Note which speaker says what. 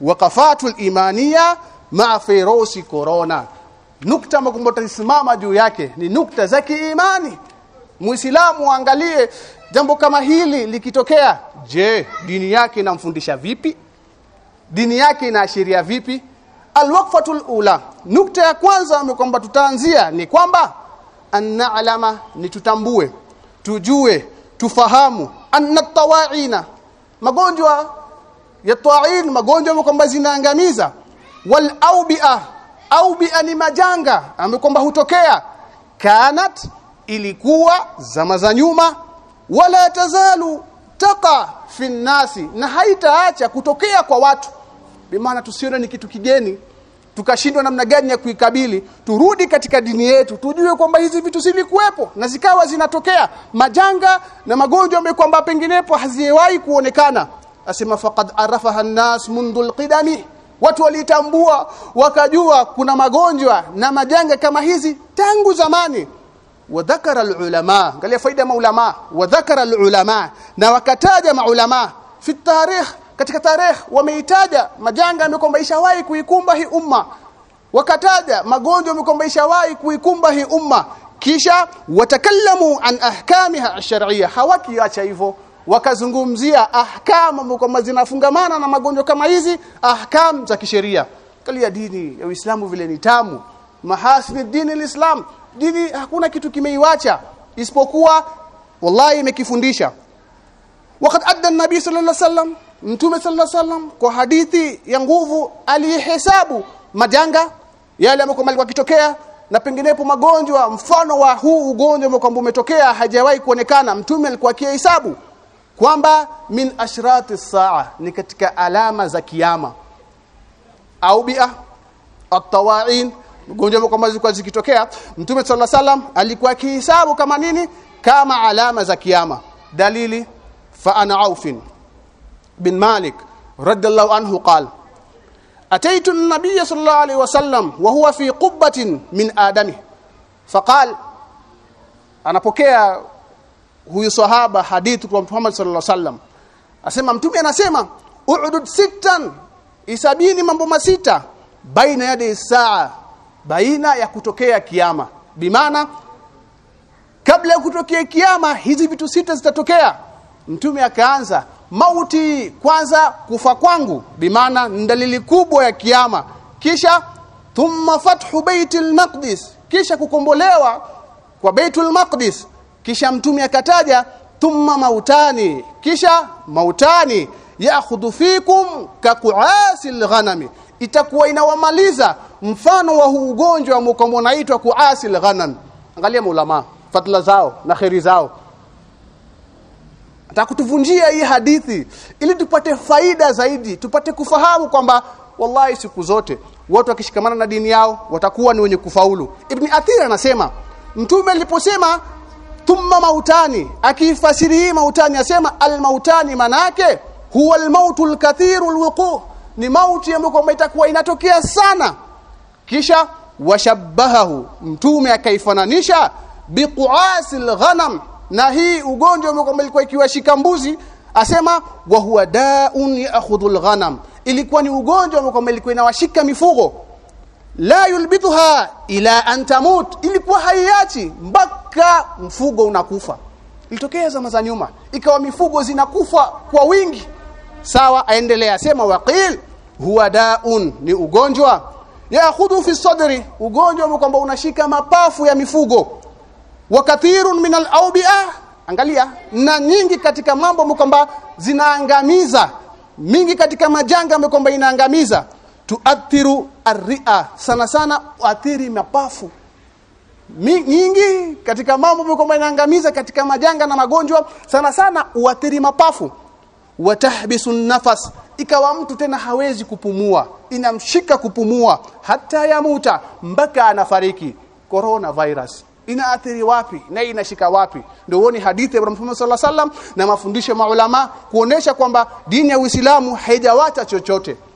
Speaker 1: waqafatul imaniya ma ferosi corona. Nukta ambayo tutasimama juu yake. Ni nukta za kiimani. Muislamu angalie jambo kama hili likitokea. Je dini yake inamfundisha vipi? Dini yake inaashiria vipi? Alwaqfatul ula. Nukta ya kwanza kwamba tutaanzia ni kwamba annalama ni tutambue tujue tufahamu. Anna tawaina magonjwa ya ta'in magonjwa kwamba zinaangamiza. Wal aubia aubia ni majanga ambayo kwamba hutokea. Kanat ilikuwa zama za nyuma. Wala tazalu taqa fi nasi na haitaacha kutokea kwa watu. Bimaana tusione ni kitu kigeni tukashindwa namna gani ya kuikabili. Turudi katika dini yetu tujue kwamba hizi vitu zilikuwepo na zikawa zinatokea. Majanga na magonjwa ambayo kwamba penginepo haziwahi kuonekana asema faqad arafaha an-nas mundu al-qidami watu walitambua wakajua kuna magonjwa na majanga kama hizi tangu zamani. Wadhakara al-ulama angalia faida maulama. Wadhakara al-ulama na wakataja maulama. Fi tarikh katika tarikh wameitaja majanga yamekomba ishawahi kuikumba hii umma. Wakataja magonjwa yamekomba ishawahi kuikumba hii umma. Kisha watakallamu an ahkamiha ash-shar'iyya hawakiacha hivyo wakazungumzia ahkamu kwamba zinafungamana na magonjwa kama hizi ahkam za kisheria. Kalia dini ya Uislamu vile ni tamu. Mahasini dini alislam. Dini hakuna kitu kimeiwacha isipokuwa wallahi imekifundisha. Wakati adda an-nabi sallallahu alaihi wasallam Mtume sallallahu alaihi wasallam kwa hadithi ya nguvu alihesabu majanga yale ambayo kwamba kitokea na penginepo magonjwa mfano wa huu ugonjwa ambao umetokea hajawahi kuonekana. Mtume alikuwa akihesabu kwamba min ashrati saa ni katika alama za kiyama au bia at-tawain ugonjwa ambao kwamba zilikuwa zikitokea mtume sallallahu alaihi wasallam alikuwa akihesabu kama nini kama alama za kiyama dalili fa ana aufin بن مالك رضي الله عنه قال أتيت النبي صلى الله عليه وسلم وهو في قبة من آدمه فقال anapokea huyu sahaba hadithi kwa Mtume Muhammad sallallahu alaihi wasallam. Asema mtume anasema udud sittan isabini mambo masita baina ya saa baina ya kutokea kiyama. Bimaana kabla ya kutokea kiyama hizi vitu sita zitatokea. Mtume akaanza mauti kwanza kufa kwangu. Bimaana dalili kubwa ya kiyama. Kisha thumma fathu baitul maqdis. Kisha kukombolewa kwa baitul maqdis kisha mtume akataja thumma mautani. Kisha mautani ya'khudhu fikum kaquasil ghanami itakuwa inawamaliza mfano wa huu ugonjwa ambao unaitwa kuasil ghanam angalia maulama fatla zao na khiri zao. Atakutuvunjia hii hadithi ili tupate faida zaidi tupate kufahamu kwamba wallahi siku zote watu wakishikamana na dini yao watakuwa ni wenye kufaulu. Ibn athir anasema mtume aliposema thumma mautani akifasiri hii mautani asema almautani manake huwa almautu alkathiru alwuqu ni mauti ambayo kwamba itakuwa inatokea sana. Kisha washabahu mtume akaifananisha biqasil ghanam na hii ugonjwa ambao kwamba ilikuwa ikiwashika mbuzi asema wa huwa daun ya'khudhu al-ghanam ilikuwa ni ugonjwa ambao kwamba ilikuwa inawashika mifugo. La yulbituha ila an tamut ilikuwa haiachi mpaka mfugo unakufa. Ilitokea zama za nyuma ikawa mifugo zinakufa kwa wingi. Sawa aendelea sema waqil huwa daun ni ugonjwa. Ya'khudhu fi sadri ugonjwa kwamba unashika mapafu ya mifugo. Wa kathirun min al-awbi'a angalia na nyingi katika mambo kwamba zinaangamiza. Mingi katika majanga kwamba inaangamiza. Tuathiru arria sana sana uathiri mapafu nyingi katika mambo kwamba inaangamiza katika majanga na magonjwa sana sana uathiri mapafu. Watahbisu nafas ikawa mtu tena hawezi kupumua inamshika kupumua hata yamuta mpaka anafariki. Corona virus inaathiri wapi na inashika wapi? Ndio uone hadithi ya Mtume alaihi wasallam na mafundisho ya maulama kuonesha kwamba dini ya Uislamu haijawacha chochote